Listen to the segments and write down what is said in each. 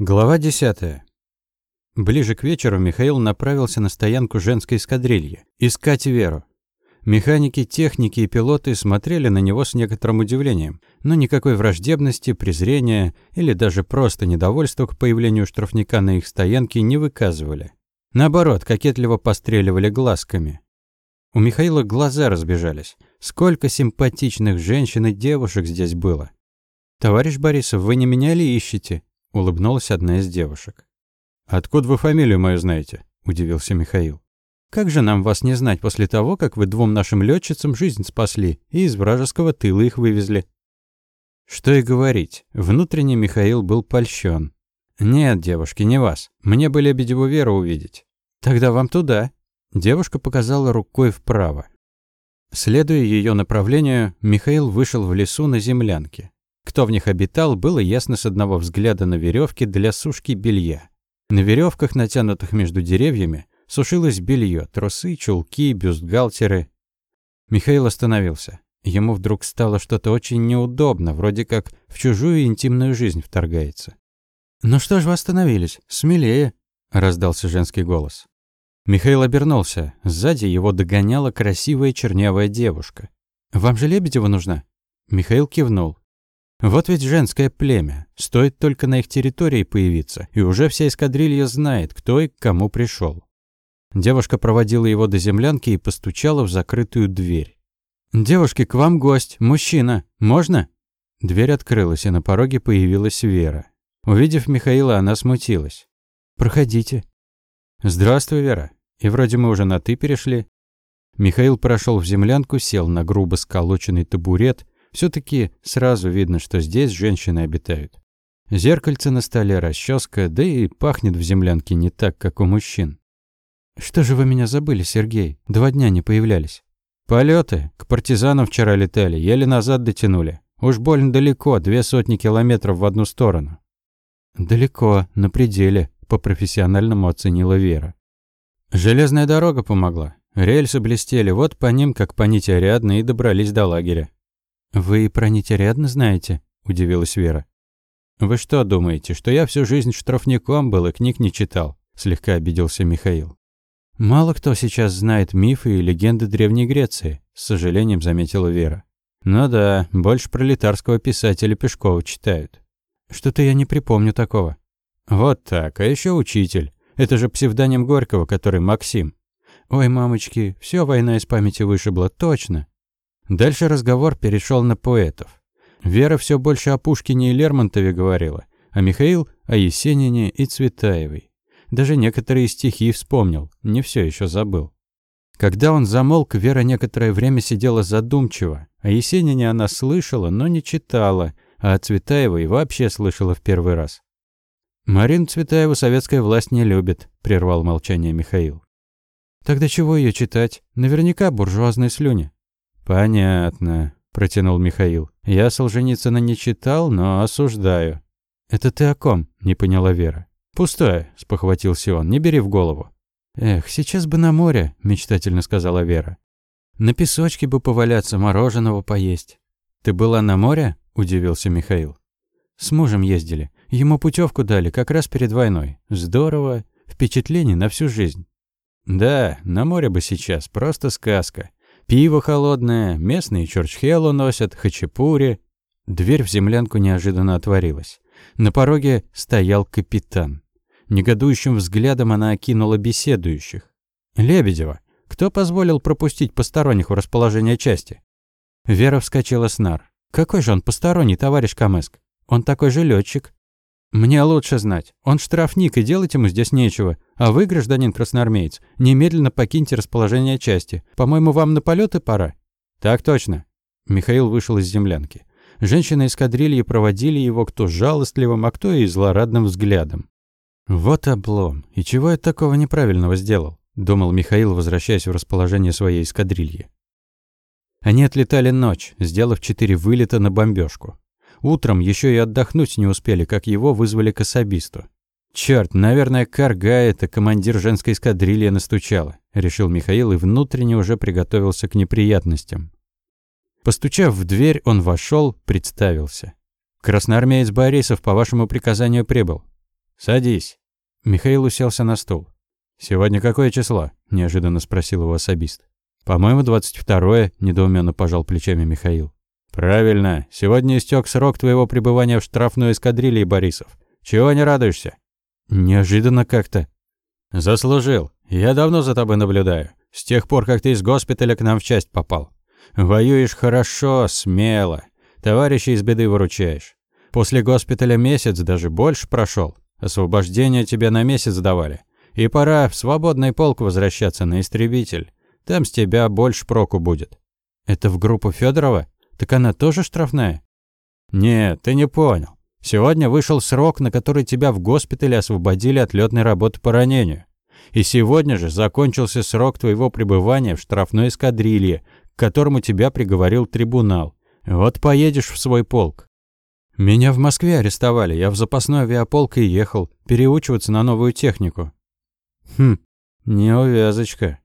Глава 10. Ближе к вечеру Михаил направился на стоянку женской эскадрильи. Искать Веру. Механики, техники и пилоты смотрели на него с некоторым удивлением, но никакой враждебности, презрения или даже просто недовольства к появлению штрафника на их стоянке не выказывали. Наоборот, кокетливо постреливали глазками. У Михаила глаза разбежались. Сколько симпатичных женщин и девушек здесь было. «Товарищ Борисов, вы не меня ли ищете?» – улыбнулась одна из девушек. «Откуда вы фамилию мою знаете?» – удивился Михаил. «Как же нам вас не знать после того, как вы двум нашим летчицам жизнь спасли и из вражеского тыла их вывезли?» Что и говорить, внутренне Михаил был польщен. «Нет, девушки, не вас. Мне бы Лебедеву Веру увидеть». «Тогда вам туда». Девушка показала рукой вправо. Следуя ее направлению, Михаил вышел в лесу на землянке. Кто в них обитал, было ясно с одного взгляда на веревки для сушки белья. На веревках, натянутых между деревьями, сушилось белье, трусы, чулки, бюстгальтеры. Михаил остановился. Ему вдруг стало что-то очень неудобно, вроде как в чужую интимную жизнь вторгается. «Ну что ж вы остановились? Смелее!» – раздался женский голос. Михаил обернулся. Сзади его догоняла красивая чернявая девушка. «Вам же Лебедева нужна?» Михаил кивнул. Вот ведь женское племя. Стоит только на их территории появиться, и уже вся эскадрилья знает, кто и к кому пришел. Девушка проводила его до землянки и постучала в закрытую дверь. «Девушки, к вам гость, мужчина. Можно?» Дверь открылась, и на пороге появилась Вера. Увидев Михаила, она смутилась. «Проходите». «Здравствуй, Вера. И вроде мы уже на «ты» перешли». Михаил прошел в землянку, сел на грубо сколоченный табурет все таки сразу видно, что здесь женщины обитают. Зеркальце на столе, расческа, да и пахнет в землянке не так, как у мужчин. «Что же вы меня забыли, Сергей? Два дня не появлялись». Полеты К партизанам вчера летали, еле назад дотянули. Уж больно далеко, две сотни километров в одну сторону». «Далеко, на пределе», — по-профессиональному оценила Вера. «Железная дорога помогла. Рельсы блестели, вот по ним, как по нити Ариадны, и добрались до лагеря. «Вы про Нитерядно знаете?» – удивилась Вера. «Вы что думаете, что я всю жизнь штрафником был и книг не читал?» – слегка обиделся Михаил. «Мало кто сейчас знает мифы и легенды Древней Греции», – с сожалением заметила Вера. «Ну да, больше пролетарского писателя Пешкова читают». «Что-то я не припомню такого». «Вот так, а еще учитель. Это же псевдоним Горького, который Максим». «Ой, мамочки, все война из памяти вышибла, точно. Дальше разговор перешел на поэтов. Вера все больше о Пушкине и Лермонтове говорила, а Михаил – о Есенине и Цветаевой. Даже некоторые стихи вспомнил, не все еще забыл. Когда он замолк, Вера некоторое время сидела задумчиво. О Есенине она слышала, но не читала, а о Цветаевой вообще слышала в первый раз. «Марину Цветаеву советская власть не любит», – прервал молчание Михаил. «Тогда чего ее читать? Наверняка буржуазные слюни». «Понятно», – протянул Михаил. «Я Солженицына не читал, но осуждаю». «Это ты о ком?» – не поняла Вера. «Пустое», – спохватился он, – «не бери в голову». «Эх, сейчас бы на море», – мечтательно сказала Вера. «На песочке бы поваляться, мороженого поесть». «Ты была на море?» – удивился Михаил. «С мужем ездили. Ему путевку дали как раз перед войной. Здорово. Впечатление на всю жизнь». «Да, на море бы сейчас. Просто сказка. Пиво холодное, местные чурчхелу носят, хачапури. Дверь в землянку неожиданно отворилась. На пороге стоял капитан. Негодующим взглядом она окинула беседующих. «Лебедева, кто позволил пропустить посторонних в расположение части?» Вера вскочила с нар. «Какой же он посторонний, товарищ Камеск? Он такой же летчик. «Мне лучше знать. Он штрафник, и делать ему здесь нечего. А вы, гражданин красноармеец, немедленно покиньте расположение части. По-моему, вам на полеты пора». «Так точно». Михаил вышел из землянки. Женщины эскадрильи проводили его кто жалостливым, а кто и злорадным взглядом. «Вот облом. И чего я такого неправильного сделал?» – думал Михаил, возвращаясь в расположение своей эскадрильи. Они отлетали ночь, сделав четыре вылета на бомбежку. Утром еще и отдохнуть не успели, как его вызвали к особисту. «Чёрт, наверное, Карга это командир женской эскадрильи настучала», – решил Михаил и внутренне уже приготовился к неприятностям. Постучав в дверь, он вошел, представился. «Красноармеец Борисов по вашему приказанию прибыл». Садись». Михаил уселся на стул. «Сегодня какое число?» – неожиданно спросил его особист. «По-моему, 22-е», – недоуменно пожал плечами Михаил. «Правильно. Сегодня истек срок твоего пребывания в штрафной эскадрилье, Борисов. Чего не радуешься?» «Неожиданно как-то». «Заслужил. Я давно за тобой наблюдаю. С тех пор, как ты из госпиталя к нам в часть попал. Воюешь хорошо, смело. Товарищей из беды выручаешь. После госпиталя месяц, даже больше прошел. Освобождение тебе на месяц давали. И пора в свободный полк возвращаться на истребитель. Там с тебя больше проку будет. Это в группу Федорова? Так она тоже штрафная? Нет, ты не понял. Сегодня вышел срок, на который тебя в госпитале освободили от летной работы по ранению. И сегодня же закончился срок твоего пребывания в штрафной эскадрилье, к которому тебя приговорил трибунал. Вот поедешь в свой полк. Меня в Москве арестовали, я в запасной авиаполк и ехал, переучиваться на новую технику. Хм, неувязочка.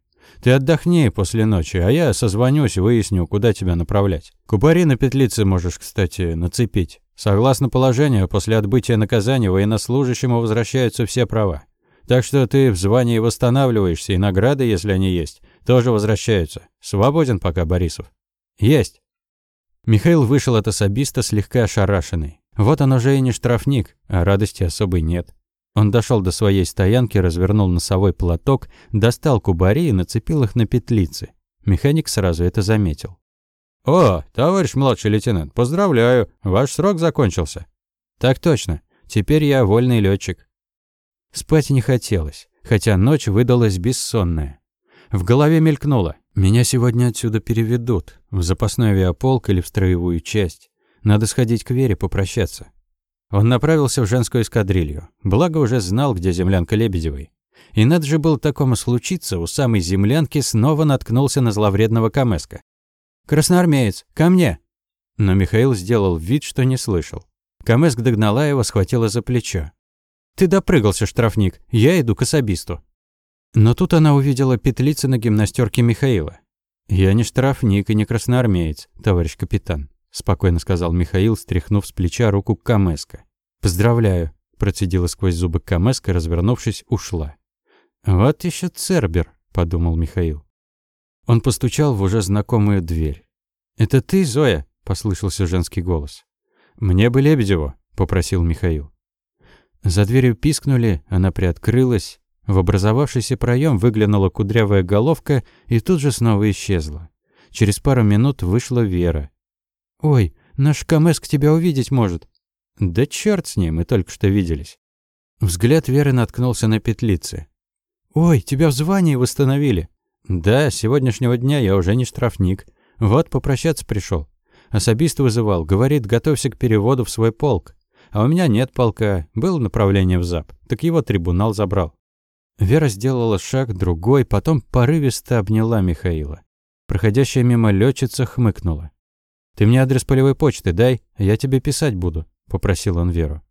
Ты отдохни после ночи, а я созвонюсь и выясню, куда тебя направлять. Кубари на петлице можешь, кстати, нацепить. Согласно положению, после отбытия наказания военнослужащему возвращаются все права. Так что ты в звании восстанавливаешься, и награды, если они есть, тоже возвращаются. Свободен пока, Борисов. Есть. Михаил вышел от особиста слегка ошарашенный. Вот он уже и не штрафник, а радости особой нет. Он дошел до своей стоянки, развернул носовой платок, достал кубари и нацепил их на петлицы. Механик сразу это заметил. «О, товарищ младший лейтенант, поздравляю, ваш срок закончился». «Так точно. Теперь я вольный летчик. Спать не хотелось, хотя ночь выдалась бессонная. В голове мелькнуло. Меня сегодня отсюда переведут. В запасной авиаполк или в строевую часть. Надо сходить к Вере попрощаться. Он направился в женскую эскадрилью. Благо уже знал, где землянка Лебедевой. И надо же было такому случиться, у самой землянки снова наткнулся на зловредного Камеска. «Красноармеец, ко мне!» Но Михаил сделал вид, что не слышал. Камеск догнала его, схватила за плечо. «Ты допрыгался, штрафник, я иду к особисту». Но тут она увидела петлицы на гимнастерке Михаила. «Я не штрафник и не красноармеец, товарищ капитан спокойно сказал Михаил, стряхнув с плеча руку Камеска. Поздравляю, процедила сквозь зубы Камеска, развернувшись, ушла. Вот еще Цербер, подумал Михаил. Он постучал в уже знакомую дверь. Это ты, Зоя? послышался женский голос. Мне бы Лебедеву, попросил Михаил. За дверью пискнули, она приоткрылась. В образовавшийся проем выглянула кудрявая головка и тут же снова исчезла. Через пару минут вышла Вера. «Ой, наш Камеск тебя увидеть может». «Да черт с ним, мы только что виделись». Взгляд Веры наткнулся на петлицы. «Ой, тебя в звании восстановили». «Да, с сегодняшнего дня я уже не штрафник. Вот попрощаться пришел. Особист вызывал, говорит, готовься к переводу в свой полк. А у меня нет полка, было направление в ЗАП, так его трибунал забрал». Вера сделала шаг, другой, потом порывисто обняла Михаила. Проходящая мимо летчица хмыкнула. «Ты мне адрес полевой почты дай, я тебе писать буду», — попросил он Веру.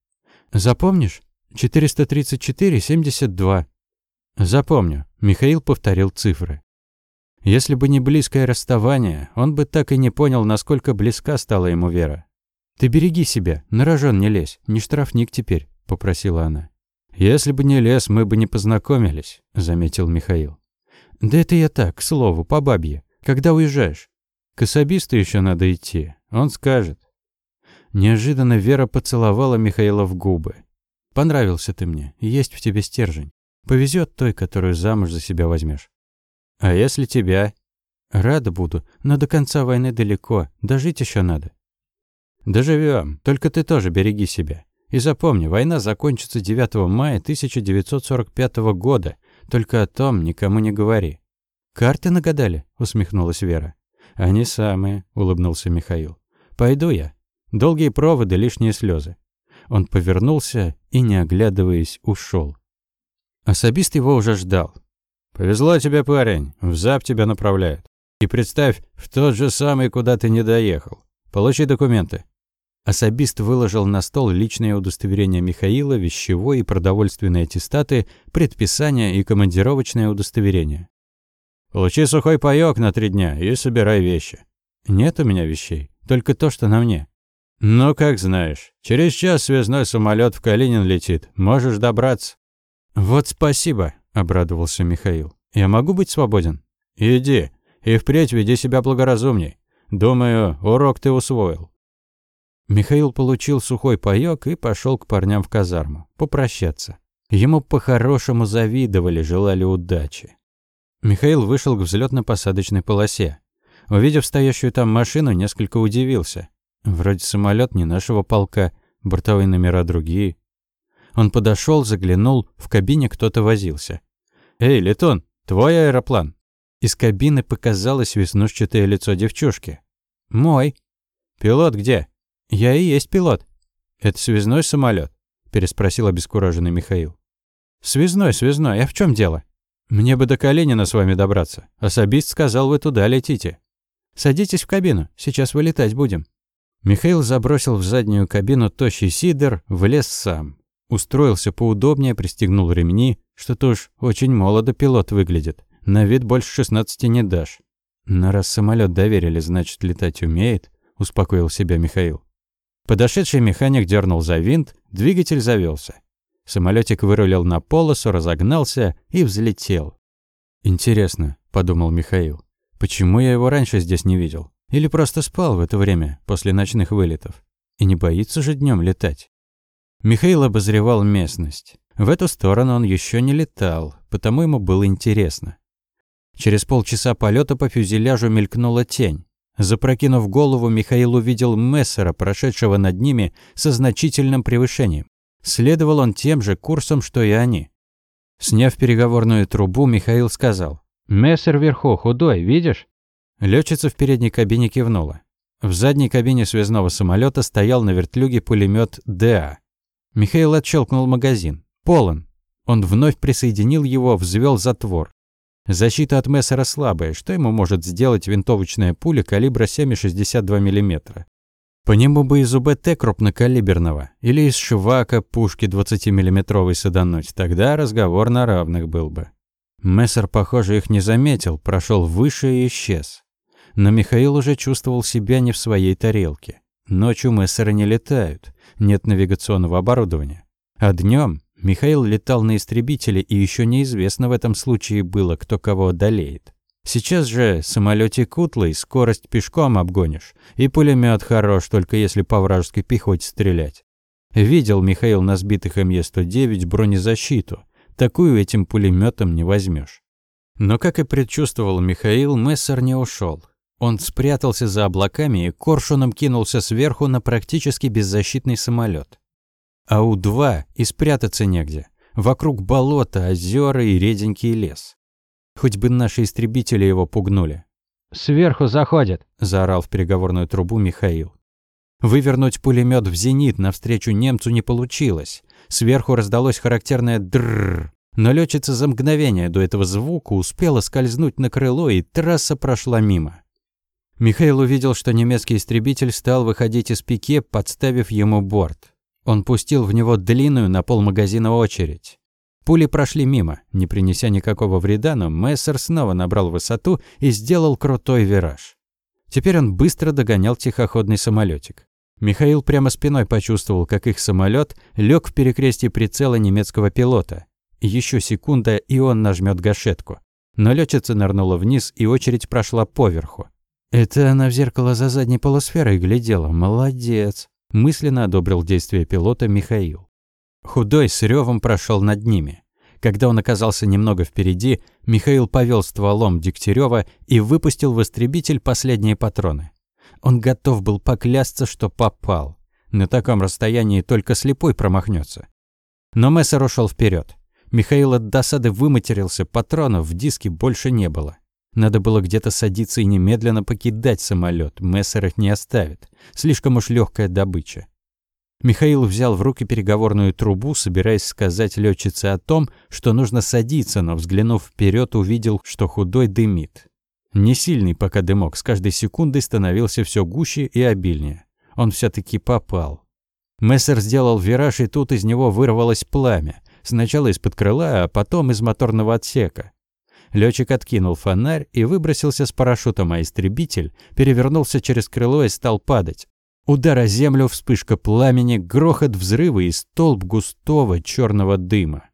«Запомнишь? 434-72». «Запомню», — Михаил повторил цифры. Если бы не близкое расставание, он бы так и не понял, насколько близка стала ему Вера. «Ты береги себя, на рожон не лезь, не штрафник теперь», — попросила она. «Если бы не лез, мы бы не познакомились», — заметил Михаил. «Да это я так, к слову, по бабье. Когда уезжаешь?» К особисту еще надо идти, он скажет. Неожиданно Вера поцеловала Михаила в губы. «Понравился ты мне, есть в тебе стержень. Повезет той, которую замуж за себя возьмешь. А если тебя? Рада буду, но до конца войны далеко, дожить еще надо. Доживем, только ты тоже береги себя. И запомни, война закончится 9 мая 1945 года, только о том никому не говори. «Карты нагадали?» — усмехнулась Вера. «Они самые», — улыбнулся Михаил. «Пойду я. Долгие проводы, лишние слезы». Он повернулся и, не оглядываясь, ушел. Особист его уже ждал. «Повезло тебе, парень, в ЗАП тебя направляют. И представь, в тот же самый, куда ты не доехал. Получи документы». Особист выложил на стол личное удостоверение Михаила, вещевое и продовольственные аттестаты, предписания и командировочное удостоверение. Получи сухой паёк на три дня и собирай вещи. Нет у меня вещей, только то, что на мне. «Ну, как знаешь. Через час связной самолет в Калинин летит. Можешь добраться». «Вот спасибо», – обрадовался Михаил. «Я могу быть свободен?» «Иди. И впредь веди себя благоразумней. Думаю, урок ты усвоил». Михаил получил сухой паёк и пошел к парням в казарму. Попрощаться. Ему по-хорошему завидовали, желали удачи. Михаил вышел к взлетно-посадочной полосе. Увидев стоящую там машину, несколько удивился. Вроде самолет не нашего полка, бортовые номера другие. Он подошел, заглянул, в кабине кто-то возился. «Эй, Летон, твой аэроплан?» Из кабины показалось веснушчатое лицо девчушки. «Мой». «Пилот где?» «Я и есть пилот». «Это связной самолет? переспросил обескураженный Михаил. «Связной, связной, а в чем дело?» «Мне бы до Калинина с вами добраться. Особист сказал, вы туда летите». «Садитесь в кабину, сейчас вылетать будем». Михаил забросил в заднюю кабину тощий сидор, влез сам. Устроился поудобнее, пристегнул ремни. Что-то уж очень молодо пилот выглядит. На вид больше 16 не дашь. Но раз самолет доверили, значит, летать умеет, успокоил себя Михаил. Подошедший механик дернул за винт, двигатель завелся. Самолетик вырулил на полосу, разогнался и взлетел. «Интересно», — подумал Михаил, — «почему я его раньше здесь не видел? Или просто спал в это время, после ночных вылетов. И не боится же днем летать. Михаил обозревал местность. В эту сторону он еще не летал, потому ему было интересно. Через полчаса полета по фюзеляжу мелькнула тень. Запрокинув голову, Михаил увидел Мессера, прошедшего над ними со значительным превышением. Следовал он тем же курсом, что и они. Сняв переговорную трубу, Михаил сказал. «Мессер вверху, худой, видишь?» Летчица в передней кабине кивнула. В задней кабине связного самолета стоял на вертлюге пулемет ДА. Михаил отщелкнул магазин. Полон. Он вновь присоединил его, взвел затвор. Защита от Мессера слабая. Что ему может сделать винтовочная пуля калибра 7,62 мм? По нему бы из УБТ крупнокалиберного или из Швака пушки 20-миллиметровой садануть. Тогда разговор на равных был бы. Мессер, похоже, их не заметил, прошел выше и исчез. Но Михаил уже чувствовал себя не в своей тарелке. Ночью мессеры не летают, нет навигационного оборудования. А днем Михаил летал на истребителе, и еще неизвестно в этом случае было, кто кого одолеет. Сейчас же самолетик утлый, скорость пешком обгонишь, и пулемет хорош, только если по вражеской пехоте стрелять. Видел Михаил на сбитых МЕ-109 бронезащиту. Такую этим пулеметом не возьмешь. Но, как и предчувствовал Михаил, Мессер не ушел. Он спрятался за облаками и коршуном кинулся сверху на практически беззащитный самолет. А У-2 и спрятаться негде. Вокруг болота, озера и реденький лес. Хоть бы наши истребители его пугнули. «Сверху заходят!» – заорал в переговорную трубу Михаил. Вывернуть пулемет в зенит навстречу немцу не получилось. Сверху раздалось характерное «дрррр». Но летчица за мгновение до этого звука успела скользнуть на крыло, и трасса прошла мимо. Михаил увидел, что немецкий истребитель стал выходить из пике, подставив ему борт. Он пустил в него длинную на полмагазина очередь. Пули прошли мимо, не принеся никакого вреда, но Мессер снова набрал высоту и сделал крутой вираж. Теперь он быстро догонял тихоходный самолетик. Михаил прямо спиной почувствовал, как их самолет лег в перекрестие прицела немецкого пилота. Еще секунда, и он нажмет гашетку. Но летчица нырнула вниз, и очередь прошла поверху. «Это она в зеркало за задней полусферой глядела. Молодец!» Мысленно одобрил действия пилота Михаил. Худой с ревом прошел над ними. Когда он оказался немного впереди, Михаил повел стволом Дегтярева и выпустил в истребитель последние патроны. Он готов был поклясться, что попал. На таком расстоянии только слепой промахнется. Но Мессер ушел вперед. Михаил от досады выматерился, патронов в диске больше не было. Надо было где-то садиться и немедленно покидать самолет. Мессер их не оставит. Слишком уж легкая добыча. Михаил взял в руки переговорную трубу, собираясь сказать летчице о том, что нужно садиться, но, взглянув вперед, увидел, что худой дымит. Не сильный пока дымок, с каждой секундой становился все гуще и обильнее. Он все таки попал. Мессер сделал вираж, и тут из него вырвалось пламя. Сначала из-под крыла, а потом из моторного отсека. Летчик откинул фонарь и выбросился с парашютом, а истребитель перевернулся через крыло и стал падать. Удар о землю, вспышка пламени, грохот взрыва и столб густого черного дыма.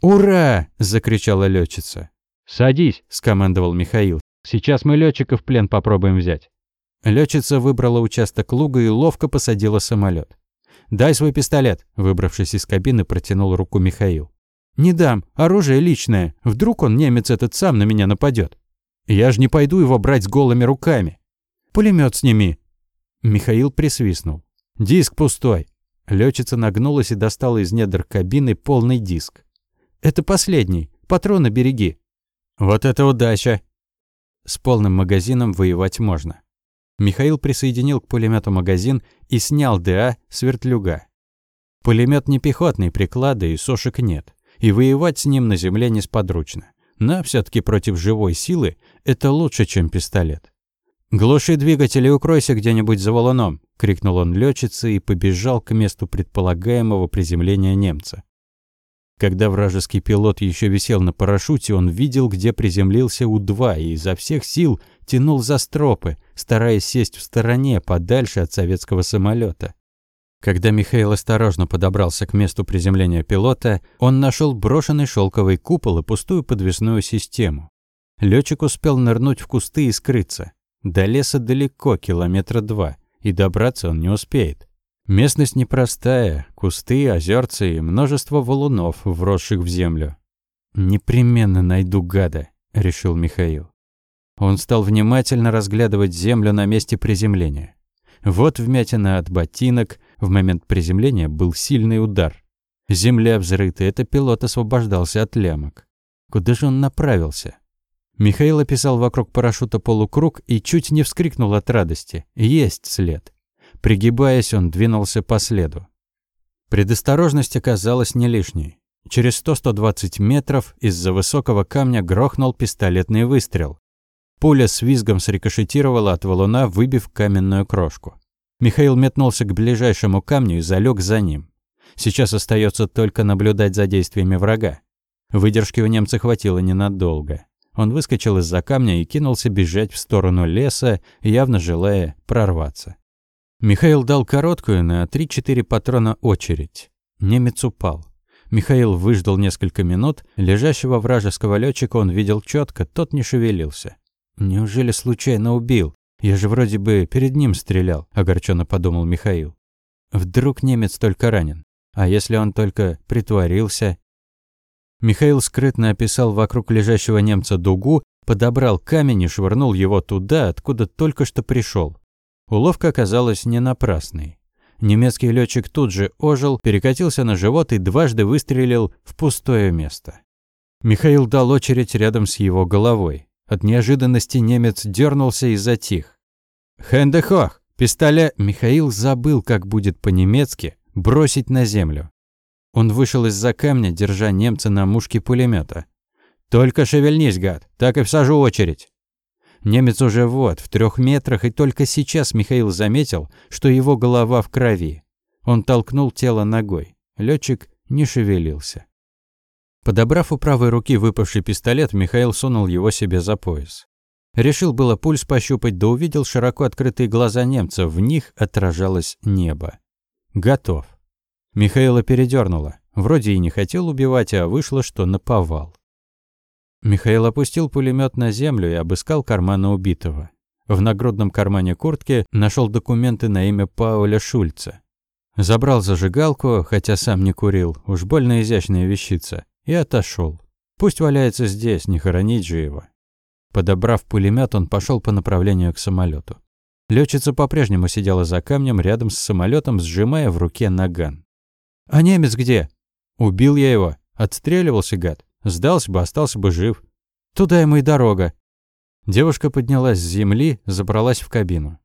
«Ура!» – закричала летчица. «Садись!» – скомандовал Михаил. «Сейчас мы летчика в плен попробуем взять». Летчица выбрала участок луга и ловко посадила самолет. «Дай свой пистолет», – выбравшись из кабины, протянул руку Михаил. «Не дам, оружие личное. Вдруг он, немец этот, сам на меня нападет. Я же не пойду его брать с голыми руками. Пулемет сними». Михаил присвистнул. «Диск пустой». Летчица нагнулась и достала из недр кабины полный диск. «Это последний. Патроны береги». «Вот это удача!» С полным магазином воевать можно. Михаил присоединил к пулемету магазин и снял ДА с вертлюга. Пулемет не пехотный, приклада и сошек нет и воевать с ним на земле несподручно. Но все таки против живой силы это лучше, чем пистолет. «Глуши двигатель и укройся где-нибудь за валуном!» — крикнул он летчице и побежал к месту предполагаемого приземления немца. Когда вражеский пилот еще висел на парашюте, он видел, где приземлился У-2 и изо всех сил тянул за стропы, стараясь сесть в стороне, подальше от советского самолета. Когда Михаил осторожно подобрался к месту приземления пилота, он нашел брошенный шелковый купол и пустую подвесную систему. Летчик успел нырнуть в кусты и скрыться. До леса далеко, километра два, и добраться он не успеет. Местность непростая, кусты, озерца и множество валунов, вросших в землю. «Непременно найду гада», — решил Михаил. Он стал внимательно разглядывать землю на месте приземления. Вот вмятина от ботинок, в момент приземления был сильный удар. Земля взрыта, это пилот освобождался от лямок. Куда же он направился? Михаил описал вокруг парашюта полукруг и чуть не вскрикнул от радости. Есть след. Пригибаясь, он двинулся по следу. Предосторожность оказалась не лишней. Через 100-120 метров из-за высокого камня грохнул пистолетный выстрел. Пуля с визгом срикошетировала от валуна, выбив каменную крошку. Михаил метнулся к ближайшему камню и залег за ним. Сейчас остается только наблюдать за действиями врага. Выдержки у немца хватило ненадолго. Он выскочил из-за камня и кинулся бежать в сторону леса, явно желая прорваться. Михаил дал короткую на 3-4 патрона очередь. Немец упал. Михаил выждал несколько минут. Лежащего вражеского летчика он видел четко, тот не шевелился. «Неужели случайно убил? Я же вроде бы перед ним стрелял», – огорченно подумал Михаил. «Вдруг немец только ранен? А если он только притворился?» Михаил скрытно описал вокруг лежащего немца дугу, подобрал камень и швырнул его туда, откуда только что пришел. Уловка оказалась не напрасной. Немецкий летчик тут же ожил, перекатился на живот и дважды выстрелил в пустое место. Михаил дал очередь рядом с его головой. От неожиданности немец дернулся и затих. «Хендехох!» Пистоля Михаил забыл, как будет по-немецки бросить на землю. Он вышел из-за камня, держа немца на мушке пулемета. «Только шевельнись, гад, так и всажу очередь». Немец уже вот, в трех метрах, и только сейчас Михаил заметил, что его голова в крови. Он толкнул тело ногой. Летчик не шевелился. Подобрав у правой руки выпавший пистолет, Михаил сунул его себе за пояс. Решил было пульс пощупать, да увидел широко открытые глаза немца, в них отражалось небо. Готов. Михаила передернуло. Вроде и не хотел убивать, а вышло, что наповал. Михаил опустил пулемет на землю и обыскал карманы убитого. В нагрудном кармане куртки нашел документы на имя Пауля Шульца. Забрал зажигалку, хотя сам не курил, уж больно изящная вещица и отошел. Пусть валяется здесь, не хоронить же его. Подобрав пулемет, он пошел по направлению к самолету. Летчица по-прежнему сидела за камнем рядом с самолетом, сжимая в руке наган. «А немец где?» «Убил я его. Отстреливался, гад. Сдался бы, остался бы жив. Туда ему и дорога». Девушка поднялась с земли, забралась в кабину.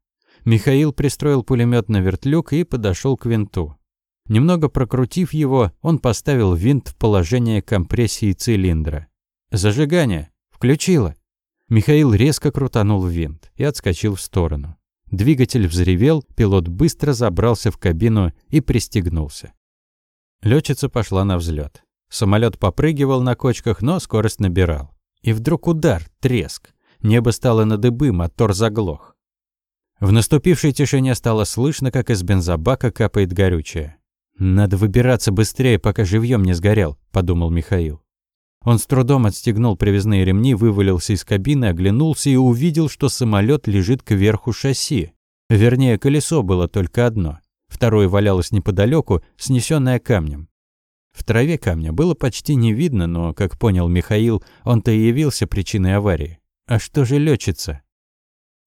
Михаил пристроил пулемет на вертлюг и подошел к винту. Немного прокрутив его, он поставил винт в положение компрессии цилиндра. «Зажигание! Включила!» Михаил резко крутанул винт и отскочил в сторону. Двигатель взревел, пилот быстро забрался в кабину и пристегнулся. Летчица пошла на взлет. Самолет попрыгивал на кочках, но скорость набирал. И вдруг удар, треск. Небо стало на дыбы, мотор заглох. В наступившей тишине стало слышно, как из бензобака капает горючее. «Надо выбираться быстрее, пока живьем не сгорел», – подумал Михаил. Он с трудом отстегнул привязные ремни, вывалился из кабины, оглянулся и увидел, что самолет лежит кверху шасси. Вернее, колесо было только одно. Второе валялось неподалеку, снесенное камнем. В траве камня было почти не видно, но, как понял Михаил, он-то и явился причиной аварии. А что же летчица?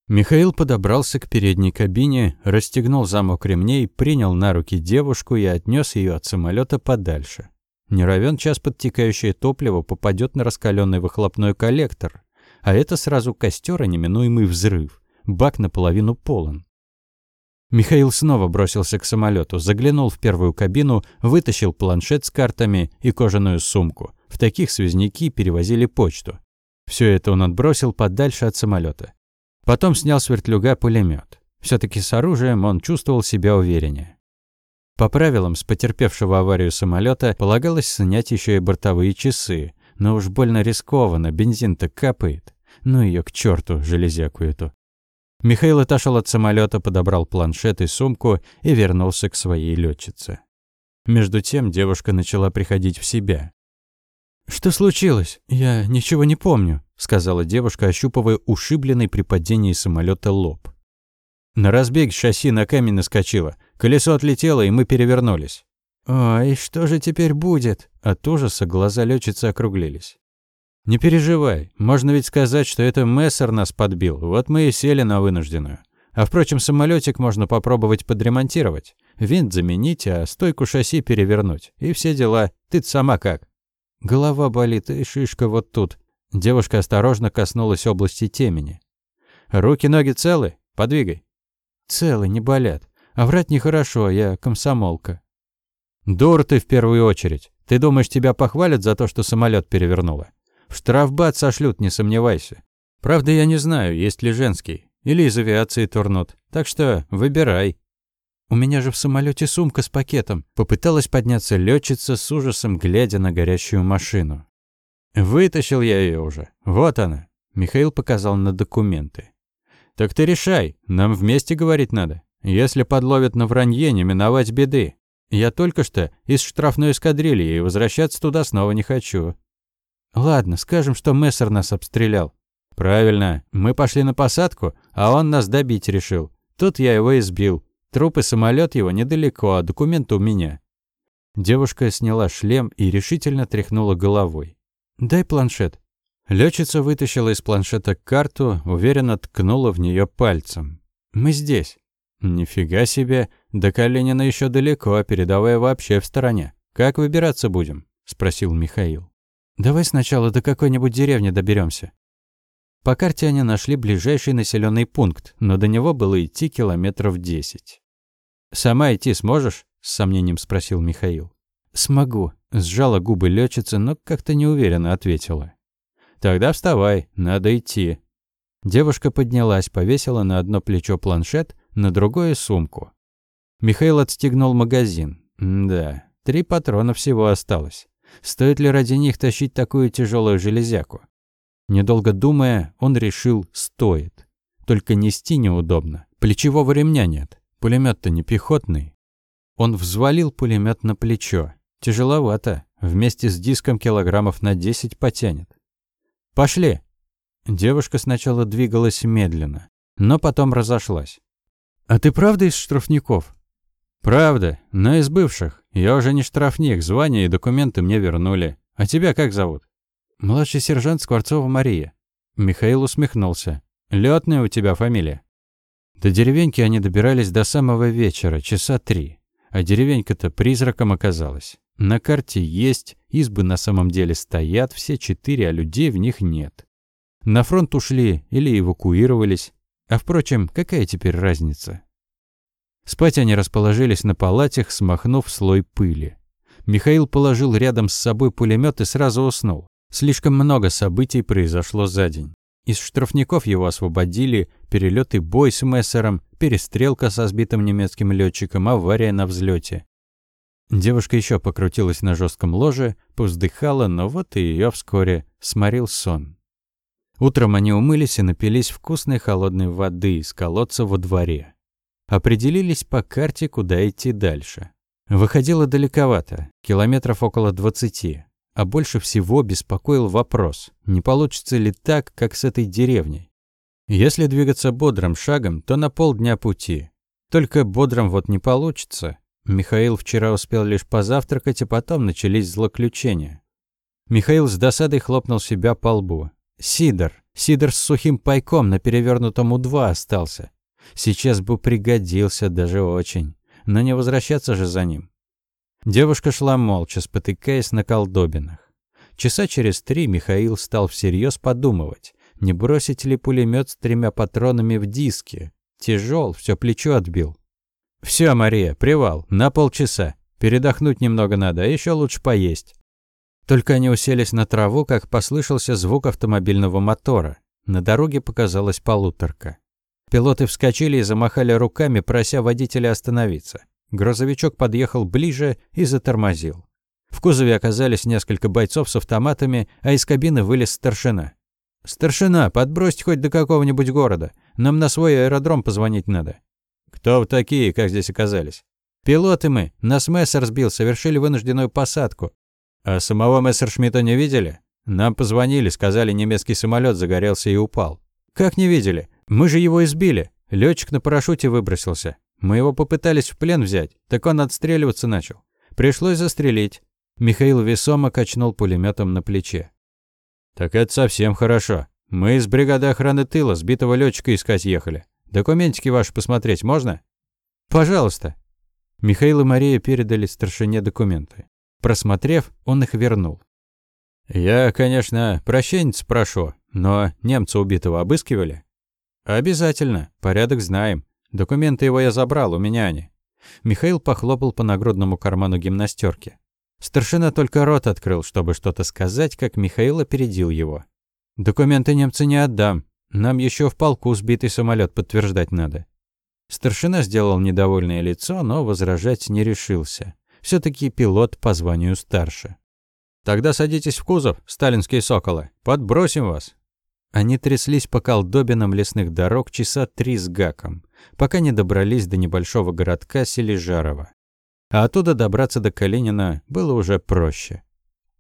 Михаил подобрался к передней кабине, расстегнул замок ремней, принял на руки девушку и отнес ее от самолета подальше. Не равен час подтекающее топливо попадет на раскаленный выхлопной коллектор, а это сразу костер и неминуемый взрыв. Бак наполовину полон. Михаил снова бросился к самолету, заглянул в первую кабину, вытащил планшет с картами и кожаную сумку. В таких связняки перевозили почту. Все это он отбросил подальше от самолета. Потом снял с вертлюга пулемет. Все-таки с оружием он чувствовал себя увереннее. По правилам, с потерпевшего аварию самолета полагалось снять еще и бортовые часы, но уж больно рискованно, бензин-то капает. Ну ее к черту, железяку эту. Михаил отошел от самолета, подобрал планшет и сумку и вернулся к своей летчице. Между тем девушка начала приходить в себя. «Что случилось? Я ничего не помню», — сказала девушка, ощупывая ушибленный при падении самолета лоб. На разбег шасси на камень наскочило. Колесо отлетело, и мы перевернулись. «Ой, что же теперь будет?» От ужаса глаза летчицы округлились. «Не переживай. Можно ведь сказать, что это Мессер нас подбил. Вот мы и сели на вынужденную. А впрочем, самолетик можно попробовать подремонтировать. Винт заменить, а стойку шасси перевернуть. И все дела. ты сама как?» Голова болит, и шишка вот тут. Девушка осторожно коснулась области темени. «Руки-ноги целы? Подвигай». «Целы, не болят. А врать нехорошо, я комсомолка». «Дур ты в первую очередь. Ты думаешь, тебя похвалят за то, что самолет перевернула? В штрафбат сошлют, не сомневайся. Правда, я не знаю, есть ли женский. Или из авиации турнут. Так что выбирай». «У меня же в самолете сумка с пакетом», — попыталась подняться летчица с ужасом, глядя на горящую машину. «Вытащил я ее уже. Вот она». Михаил показал на документы. «Так ты решай. Нам вместе говорить надо. Если подловят на вранье, не миновать беды. Я только что из штрафной эскадрильи и возвращаться туда снова не хочу». «Ладно, скажем, что Мессер нас обстрелял». «Правильно. Мы пошли на посадку, а он нас добить решил. Тут я его избил. Труп и самолет его недалеко, а документы у меня». Девушка сняла шлем и решительно тряхнула головой. «Дай планшет». Лётчица вытащила из планшета карту, уверенно ткнула в нее пальцем. «Мы здесь». «Нифига себе, до Калинина еще далеко, а передовая вообще в стороне. Как выбираться будем?» – спросил Михаил. «Давай сначала до какой-нибудь деревни доберемся. По карте они нашли ближайший населенный пункт, но до него было идти километров десять. «Сама идти сможешь?» – с сомнением спросил Михаил. «Смогу», – сжала губы летчица, но как-то неуверенно ответила. «Тогда вставай, надо идти». Девушка поднялась, повесила на одно плечо планшет, на другое – сумку. Михаил отстегнул магазин. Да, три патрона всего осталось. Стоит ли ради них тащить такую тяжелую железяку? Недолго думая, он решил – стоит. Только нести неудобно. Плечевого ремня нет. Пулемет-то не пехотный. Он взвалил пулемет на плечо. Тяжеловато. Вместе с диском килограммов на 10 потянет. «Пошли!» Девушка сначала двигалась медленно, но потом разошлась. «А ты правда из штрафников?» «Правда, но из бывших. Я уже не штрафник, звание и документы мне вернули. А тебя как зовут?» «Младший сержант Скворцова Мария». Михаил усмехнулся. «Лётная у тебя фамилия?» До деревеньки они добирались до самого вечера, часа три. А деревенька-то призраком оказалась. На карте есть, избы на самом деле стоят, все четыре, а людей в них нет. На фронт ушли или эвакуировались. А впрочем, какая теперь разница? Спать они расположились на палатях, смахнув слой пыли. Михаил положил рядом с собой пулемет и сразу уснул. Слишком много событий произошло за день. Из штрафников его освободили, перелет и бой с Мессером, перестрелка со сбитым немецким летчиком, авария на взлете. Девушка еще покрутилась на жестком ложе, повздыхала, но вот и ее вскоре сморил сон. Утром они умылись и напились вкусной холодной воды из колодца во дворе. Определились по карте, куда идти дальше. Выходило далековато, километров около двадцати. А больше всего беспокоил вопрос, не получится ли так, как с этой деревней. Если двигаться бодрым шагом, то на полдня пути. Только бодрым вот не получится. Михаил вчера успел лишь позавтракать, а потом начались злоключения. Михаил с досадой хлопнул себя по лбу. Сидор. Сидор с сухим пайком на перевернутом У-2 остался. Сейчас бы пригодился даже очень. Но не возвращаться же за ним. Девушка шла молча, спотыкаясь на колдобинах. Часа через три Михаил стал всерьез подумывать, не бросить ли пулемет с тремя патронами в диске. Тяжел, все плечо отбил. Все, Мария, привал, на полчаса. Передохнуть немного надо, а еще лучше поесть. Только они уселись на траву, как послышался звук автомобильного мотора. На дороге показалась полуторка. Пилоты вскочили и замахали руками, прося водителя остановиться. Грузовичок подъехал ближе и затормозил. В кузове оказались несколько бойцов с автоматами, а из кабины вылез старшина. «Старшина, подбросьте хоть до какого-нибудь города. Нам на свой аэродром позвонить надо». «Кто вы такие, как здесь оказались?» «Пилоты мы. Нас мессер сбил, совершили вынужденную посадку». «А самого мессершмитта не видели?» «Нам позвонили, сказали, немецкий самолет загорелся и упал». «Как не видели? Мы же его избили. Летчик на парашюте выбросился. Мы его попытались в плен взять, так он отстреливаться начал. Пришлось застрелить. Михаил весомо качнул пулеметом на плече. Так это совсем хорошо. Мы из бригады охраны тыла сбитого летчика искать ехали. Документики ваши посмотреть можно? Пожалуйста. Михаил и Мария передали старшине документы. Просмотрев, он их вернул. «Я, конечно, прощения прошу, но немца убитого обыскивали?» «Обязательно. Порядок знаем. Документы его я забрал, у меня они. Михаил похлопал по нагрудному карману гимнастерки. Старшина только рот открыл, чтобы что-то сказать, как Михаил опередил его. «Документы немцы не отдам. Нам еще в полку сбитый самолет подтверждать надо». Старшина сделал недовольное лицо, но возражать не решился. все таки пилот по званию старше. «Тогда садитесь в кузов, сталинские соколы. Подбросим вас». Они тряслись по колдобинам лесных дорог часа три с гаком пока не добрались до небольшого городка Сележарова. А оттуда добраться до Калинина было уже проще.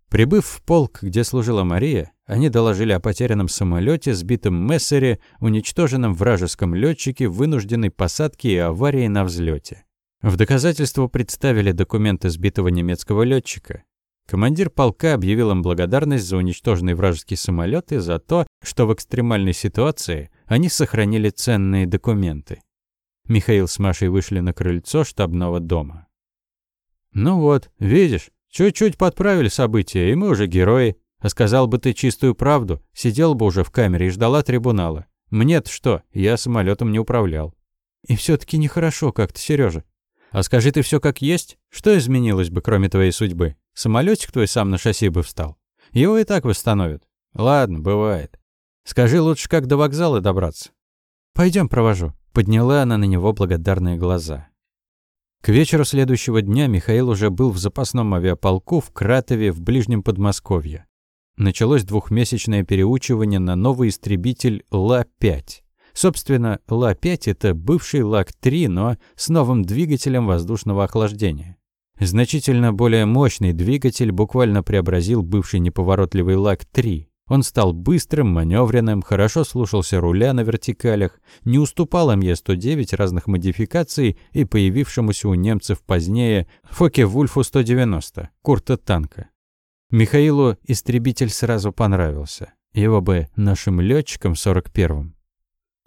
Прибыв в полк, где служила Мария, они доложили о потерянном самолете, сбитом мессере, уничтоженном вражеском летчике, вынужденной посадке и аварии на взлете. В доказательство представили документы сбитого немецкого летчика. Командир полка объявил им благодарность за уничтоженный вражеский самолет и за то, что в экстремальной ситуации они сохранили ценные документы. Михаил с Машей вышли на крыльцо штабного дома. «Ну вот, видишь, чуть-чуть подправили события, и мы уже герои. А сказал бы ты чистую правду, сидел бы уже в камере и ждала трибунала. Мне-то что, я самолетом не управлял». «И все таки нехорошо как-то, Сережа. А скажи ты все как есть, что изменилось бы, кроме твоей судьбы? Самолетик твой сам на шасси бы встал. Его и так восстановят. Ладно, бывает. Скажи лучше, как до вокзала добраться. Пойдем, провожу. Подняла она на него благодарные глаза. К вечеру следующего дня Михаил уже был в запасном авиаполку в Кратове в ближнем Подмосковье. Началось двухмесячное переучивание на новый истребитель Ла-5. Собственно, Ла-5 – это бывший Лак-3, но с новым двигателем воздушного охлаждения. Значительно более мощный двигатель буквально преобразил бывший неповоротливый Лак-3. Он стал быстрым, маневренным, хорошо слушался руля на вертикалях, не уступал МЕ-109 разных модификаций и появившемуся у немцев позднее Фоке-Вульфу-190, Курта танка. Михаилу истребитель сразу понравился. Его бы нашим летчикам в 41-м.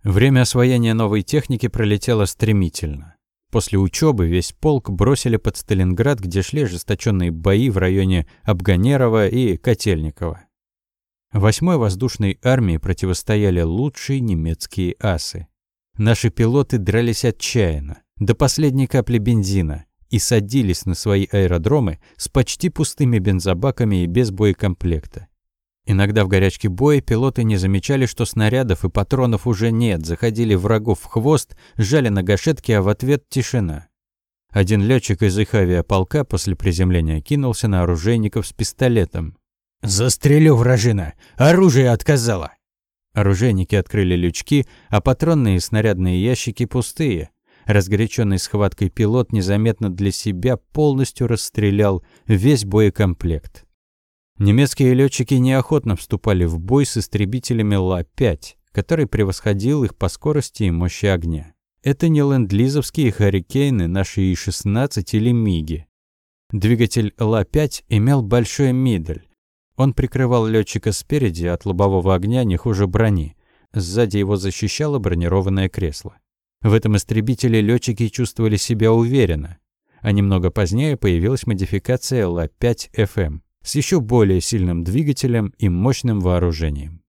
Время освоения новой техники пролетело стремительно. После учебы весь полк бросили под Сталинград, где шли ожесточенные бои в районе Абганерова и Котельникова. Восьмой воздушной армии противостояли лучшие немецкие асы. Наши пилоты дрались отчаянно, до последней капли бензина, и садились на свои аэродромы с почти пустыми бензобаками и без боекомплекта. Иногда в горячке боя пилоты не замечали, что снарядов и патронов уже нет, заходили врагов в хвост, сжали на гашетке, а в ответ тишина. Один летчик из их авиаполка после приземления кинулся на оружейников с пистолетом. «Застрелю, вражина! Оружие отказала!» Оружейники открыли лючки, а патронные и снарядные ящики пустые. Разгоряченный схваткой пилот незаметно для себя полностью расстрелял весь боекомплект. Немецкие летчики неохотно вступали в бой с истребителями Ла-5, который превосходил их по скорости и мощи огня. Это не ленд-лизовские «Харрикейны», наши И-16 или «Миги». Двигатель Ла-5 имел большой мидль. Он прикрывал летчика спереди от лобового огня не хуже брони. Сзади его защищало бронированное кресло. В этом истребителе летчики чувствовали себя уверенно. А немного позднее появилась модификация Ла-5FM с еще более сильным двигателем и мощным вооружением.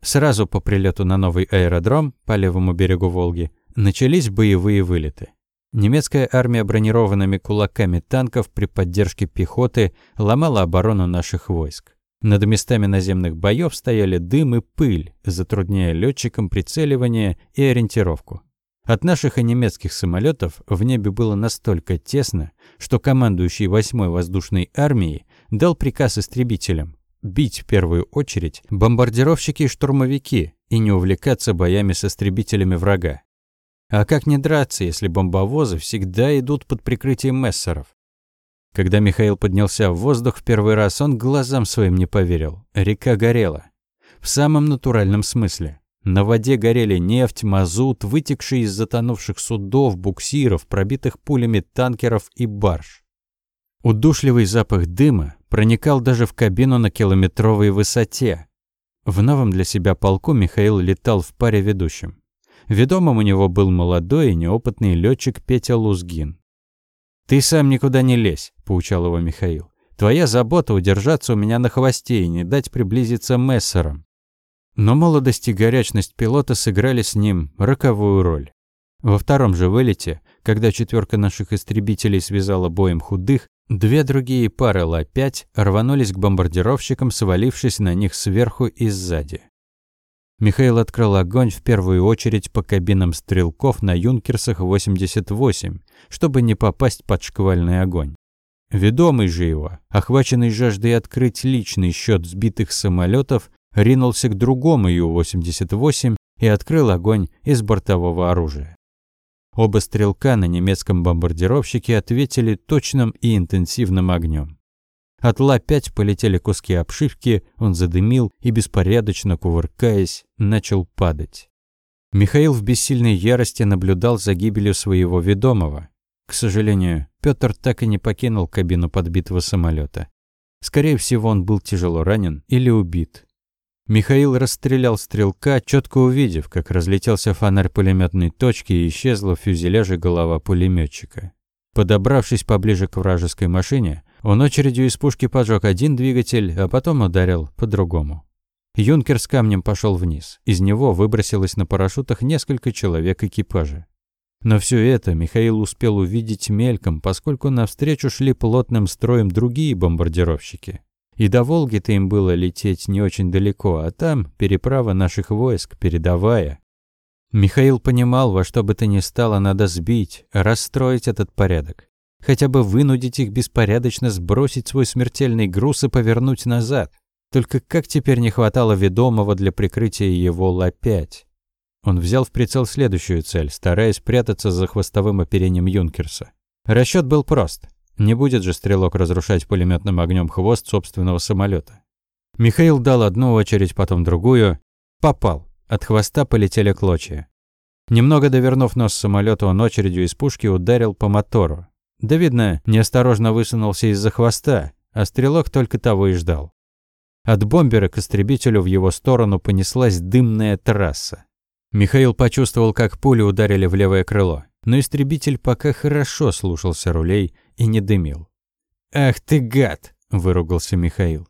Сразу по прилету на новый аэродром по левому берегу Волги начались боевые вылеты. Немецкая армия бронированными кулаками танков при поддержке пехоты ломала оборону наших войск. Над местами наземных боев стояли дым и пыль, затрудняя летчикам прицеливание и ориентировку. От наших и немецких самолетов в небе было настолько тесно, что командующий 8-й воздушной армией дал приказ истребителям бить в первую очередь бомбардировщики и штурмовики и не увлекаться боями с истребителями врага. А как не драться, если бомбовозы всегда идут под прикрытием мессеров? Когда Михаил поднялся в воздух в первый раз, он глазам своим не поверил. Река горела. В самом натуральном смысле. На воде горели нефть, мазут, вытекшие из затонувших судов, буксиров, пробитых пулями танкеров и барж. Удушливый запах дыма проникал даже в кабину на километровой высоте. В новом для себя полку Михаил летал в паре ведущим. Ведомым у него был молодой и неопытный летчик Петя Лузгин. «Ты сам никуда не лезь», – поучал его Михаил. «Твоя забота удержаться у меня на хвосте и не дать приблизиться мессерам». Но молодость и горячность пилота сыграли с ним роковую роль. Во втором же вылете, когда четверка наших истребителей связала боем худых, Две другие пары Ла-5 рванулись к бомбардировщикам, свалившись на них сверху и сзади. Михаил открыл огонь в первую очередь по кабинам стрелков на «Юнкерсах 88», чтобы не попасть под шквальный огонь. Ведомый же его, охваченный жаждой открыть личный счет сбитых самолетов, ринулся к другому Ю-88 и открыл огонь из бортового оружия. Оба стрелка на немецком бомбардировщике ответили точным и интенсивным огнем. От Ла-5 полетели куски обшивки, он задымил и, беспорядочно кувыркаясь, начал падать. Михаил в бессильной ярости наблюдал за гибелью своего ведомого. К сожалению, Пётр так и не покинул кабину подбитого самолета. Скорее всего, он был тяжело ранен или убит. Михаил расстрелял стрелка, четко увидев, как разлетелся фонарь пулеметной точки и исчезла в фюзеляже голова пулеметчика. Подобравшись поближе к вражеской машине, он очередью из пушки поджег один двигатель, а потом ударил по другому. Юнкер с камнем пошел вниз. Из него выбросилось на парашютах несколько человек экипажа. Но все это Михаил успел увидеть мельком, поскольку навстречу шли плотным строем другие бомбардировщики. И до Волги-то им было лететь не очень далеко, а там переправа наших войск, передовая. Михаил понимал, во что бы то ни стало, надо сбить, расстроить этот порядок. Хотя бы вынудить их беспорядочно сбросить свой смертельный груз и повернуть назад. Только как теперь не хватало ведомого для прикрытия его Ла-5? Он взял в прицел следующую цель, стараясь прятаться за хвостовым оперением Юнкерса. Расчет был прост. Не будет же стрелок разрушать пулеметным огнем хвост собственного самолета. Михаил дал одну очередь, потом другую. Попал. От хвоста полетели клочья. Немного довернув нос самолета, он очередью из пушки ударил по мотору. Да, видно, неосторожно высунулся из-за хвоста, а стрелок только того и ждал. От бомбера к истребителю в его сторону понеслась дымная трасса. Михаил почувствовал, как пули ударили в левое крыло, но истребитель пока хорошо слушался рулей и не дымил. «Ах ты гад!» – выругался Михаил.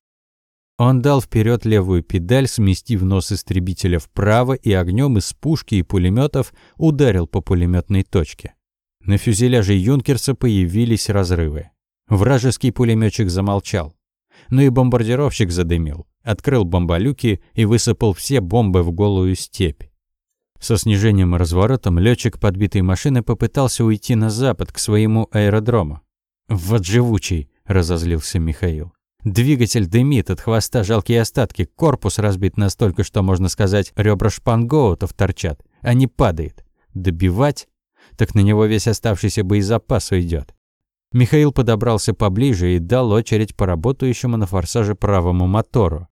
Он дал вперед левую педаль, сместив нос истребителя вправо и огнем из пушки и пулеметов ударил по пулеметной точке. На фюзеляже Юнкерса появились разрывы. Вражеский пулеметчик замолчал. Но и бомбардировщик задымил, открыл бомболюки и высыпал все бомбы в голую степь. Со снижением и разворотом летчик подбитой машины попытался уйти на запад к своему аэродрому. «Вот живучий!» – разозлился Михаил. Двигатель дымит, от хвоста жалкие остатки, корпус разбит настолько, что, можно сказать, ребра шпангоутов торчат, а не падает. Добивать? Так на него весь оставшийся боезапас уйдет. Михаил подобрался поближе и дал очередь по работающему на форсаже правому мотору.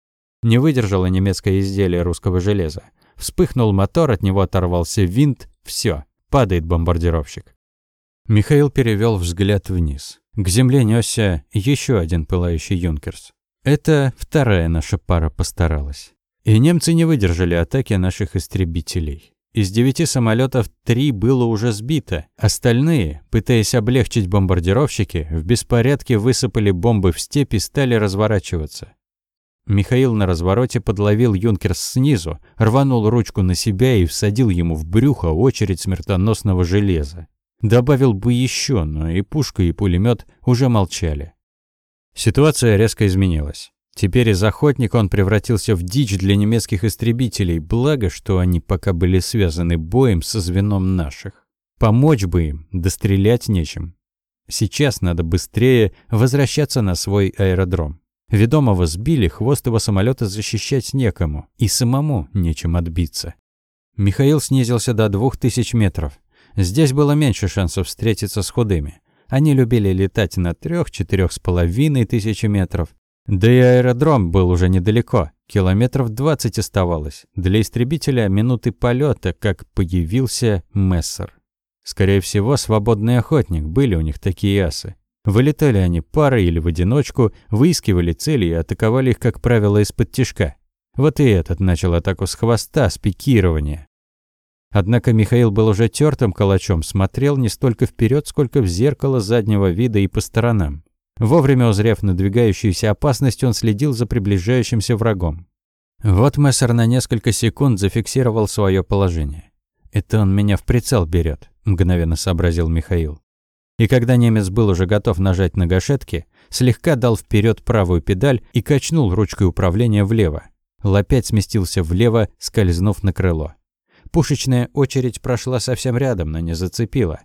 Не выдержало немецкое изделие русского железа. Вспыхнул мотор, от него оторвался винт, все, падает бомбардировщик. Михаил перевел взгляд вниз. К земле несся еще один пылающий юнкерс. Это вторая наша пара постаралась. И немцы не выдержали атаки наших истребителей. Из девяти самолетов три было уже сбито. Остальные, пытаясь облегчить бомбардировщики, в беспорядке высыпали бомбы в степь и стали разворачиваться. Михаил на развороте подловил юнкерс снизу, рванул ручку на себя и всадил ему в брюхо очередь смертоносного железа. Добавил бы еще, но и пушка, и пулемет уже молчали. Ситуация резко изменилась. Теперь из охотника он превратился в дичь для немецких истребителей, благо, что они пока были связаны боем со звеном наших. Помочь бы им, да стрелять нечем. Сейчас надо быстрее возвращаться на свой аэродром. Ведомого сбили, хвост его самолета защищать некому, и самому нечем отбиться. Михаил снизился до двух тысяч метров. Здесь было меньше шансов встретиться с худыми. Они любили летать на трех-четырех с половиной тысячи метров. Да и аэродром был уже недалеко, километров 20 оставалось. Для истребителя минуты полета, как появился Мессер. Скорее всего, свободный охотник, были у них такие асы. Вылетали они парой или в одиночку, выискивали цели и атаковали их, как правило, из-под тишка. Вот и этот начал атаку с хвоста, с пикирования. Однако Михаил был уже тертым калачом, смотрел не столько вперед, сколько в зеркало заднего вида и по сторонам. Вовремя узрев надвигающуюся опасность, он следил за приближающимся врагом. Вот Мессер на несколько секунд зафиксировал свое положение. «Это он меня в прицел берет», – мгновенно сообразил Михаил. И когда немец был уже готов нажать на гашетки, слегка дал вперед правую педаль и качнул ручкой управления влево. Лопять сместился влево, скользнув на крыло. Пушечная очередь прошла совсем рядом, но не зацепила.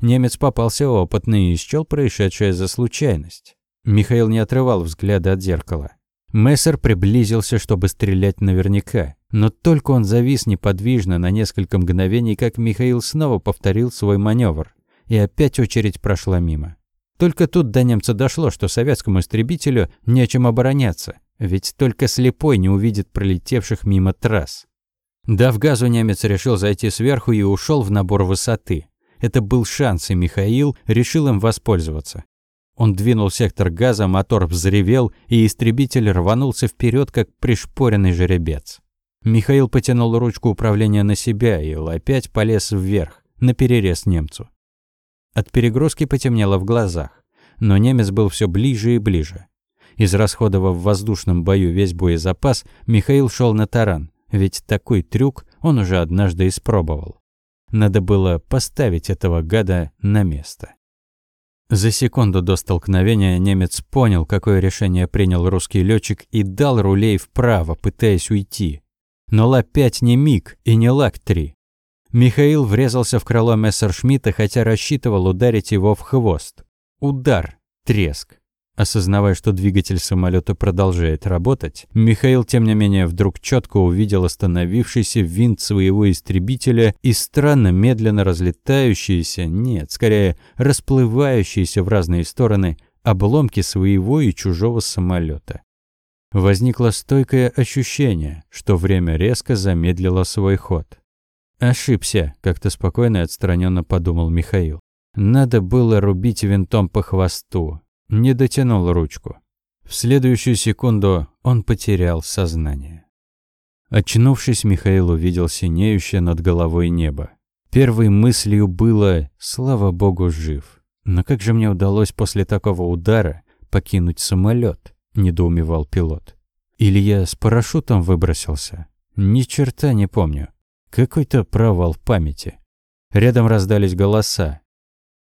Немец попался опытный и счёл происшедшее за случайность. Михаил не отрывал взгляда от зеркала. Мессер приблизился, чтобы стрелять наверняка. Но только он завис неподвижно на несколько мгновений, как Михаил снова повторил свой маневр. И опять очередь прошла мимо. Только тут до немца дошло, что советскому истребителю нечем обороняться, ведь только слепой не увидит пролетевших мимо трасс. Дав газу, немец решил зайти сверху и ушел в набор высоты. Это был шанс, и Михаил решил им воспользоваться. Он двинул сектор газа, мотор взревел, и истребитель рванулся вперед, как пришпоренный жеребец. Михаил потянул ручку управления на себя и опять полез вверх, на перерез немцу. От перегрузки потемнело в глазах, но немец был все ближе и ближе. Израсходовав в воздушном бою весь боезапас, Михаил шел на таран, ведь такой трюк он уже однажды испробовал. Надо было поставить этого гада на место. За секунду до столкновения немец понял, какое решение принял русский летчик и дал рулей вправо, пытаясь уйти. Но Ла-5 не МиГ и не Лак-3. Михаил врезался в крыло Мессершмитта, хотя рассчитывал ударить его в хвост. Удар, треск. Осознавая, что двигатель самолета продолжает работать, Михаил, тем не менее, вдруг четко увидел остановившийся винт своего истребителя и странно медленно разлетающиеся, нет, скорее расплывающиеся в разные стороны обломки своего и чужого самолета. Возникло стойкое ощущение, что время резко замедлило свой ход. «Ошибся», – как-то спокойно и отстраненно подумал Михаил. «Надо было рубить винтом по хвосту, не дотянул ручку. В следующую секунду он потерял сознание. Очнувшись, Михаил увидел синеющее над головой небо. Первой мыслью было «Слава Богу, жив». Но как же мне удалось после такого удара покинуть самолет? недоумевал пилот. Или я с парашютом выбросился? Ни черта не помню. Какой-то провал памяти. Рядом раздались голоса.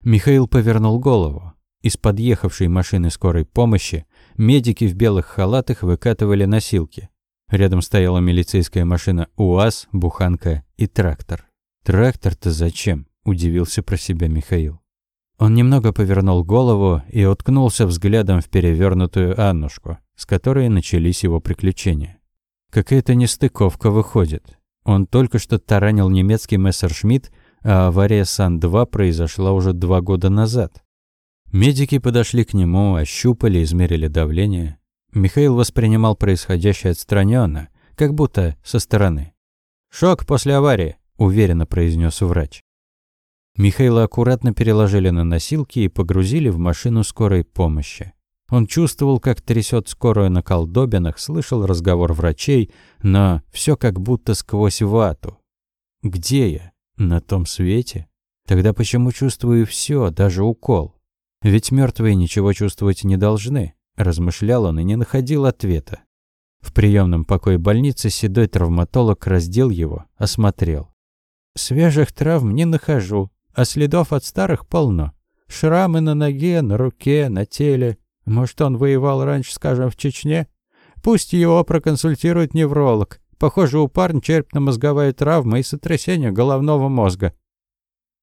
Михаил повернул голову. Из подъехавшей машины скорой помощи медики в белых халатах выкатывали носилки. Рядом стояла милицейская машина УАЗ, буханка и трактор. «Трактор-то зачем?» – удивился про себя Михаил. Он немного повернул голову и уткнулся взглядом в перевернутую Аннушку, с которой начались его приключения. Какая-то нестыковка выходит. Он только что таранил немецкий Мессершмитт, а авария Сан-2 произошла уже два года назад. Медики подошли к нему, ощупали, измерили давление. Михаил воспринимал происходящее отстраненно, как будто со стороны. «Шок после аварии», – уверенно произнес врач. Михаила аккуратно переложили на носилки и погрузили в машину скорой помощи. Он чувствовал, как трясет скорую на колдобинах, слышал разговор врачей, но все как будто сквозь вату. «Где я? На том свете? Тогда почему чувствую все, даже укол? Ведь мертвые ничего чувствовать не должны», – размышлял он и не находил ответа. В приемном покое больницы седой травматолог раздел его, осмотрел. «Свежих травм не нахожу, а следов от старых полно. Шрамы на ноге, на руке, на теле. Может, он воевал раньше, скажем, в Чечне? Пусть его проконсультирует невролог. Похоже, у парня черепно-мозговая травма и сотрясение головного мозга.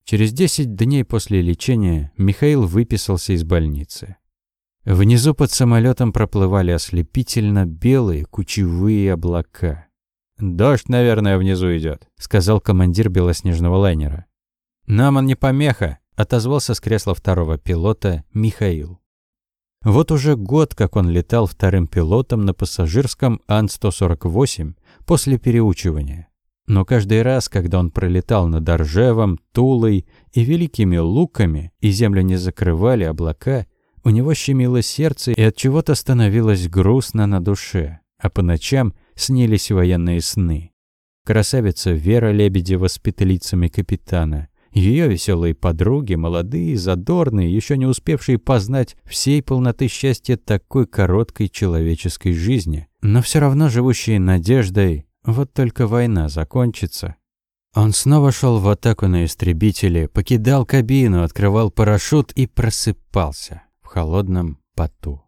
Через 10 дней после лечения Михаил выписался из больницы. Внизу под самолетом проплывали ослепительно белые кучевые облака. «Дождь, наверное, внизу идет», — сказал командир белоснежного лайнера. «Нам он не помеха», – отозвался с кресла второго пилота Михаил. Вот уже год, как он летал вторым пилотом на пассажирском Ан-148 после переучивания. Но каждый раз, когда он пролетал над Оржевом, Тулой и Великими Луками, и землю не закрывали облака, у него щемило сердце и от чего-то становилось грустно на душе, а по ночам снились военные сны. Красавица Вера Лебедева с петлицами капитана, ее веселые подруги, молодые, задорные, еще не успевшие познать всей полноты счастья такой короткой человеческой жизни, но все равно живущие надеждой, вот только война закончится. Он снова шел в атаку на истребители, покидал кабину, открывал парашют и просыпался в холодном поту.